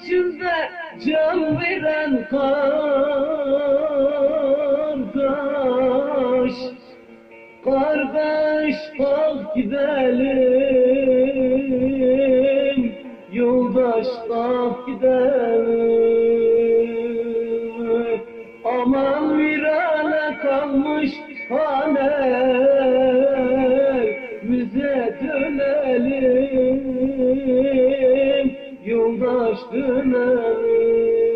kan içinde can veren kardeş. Kardeş kalk gidelim. Yoldaş kalk gidelim Yoldaş dönelim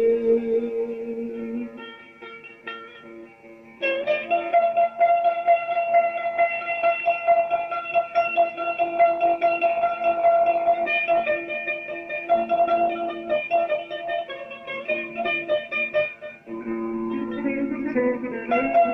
Kırık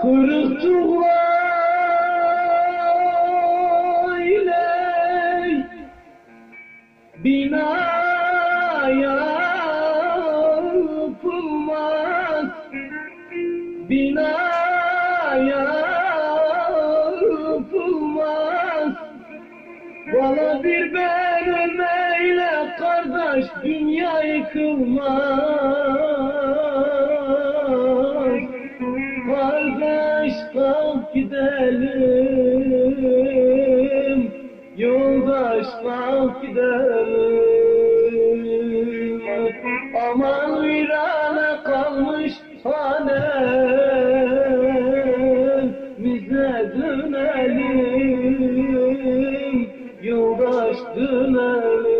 tuğla ile bina yapılmaz. Bina yapılmaz. Valla bir ben ölmeyle kardeş dünya yıkılmaz kalk gidelim Yoldaş kalk gidelim. Aman virane kalmış hanem Bize dönelim Yoldaş dönelim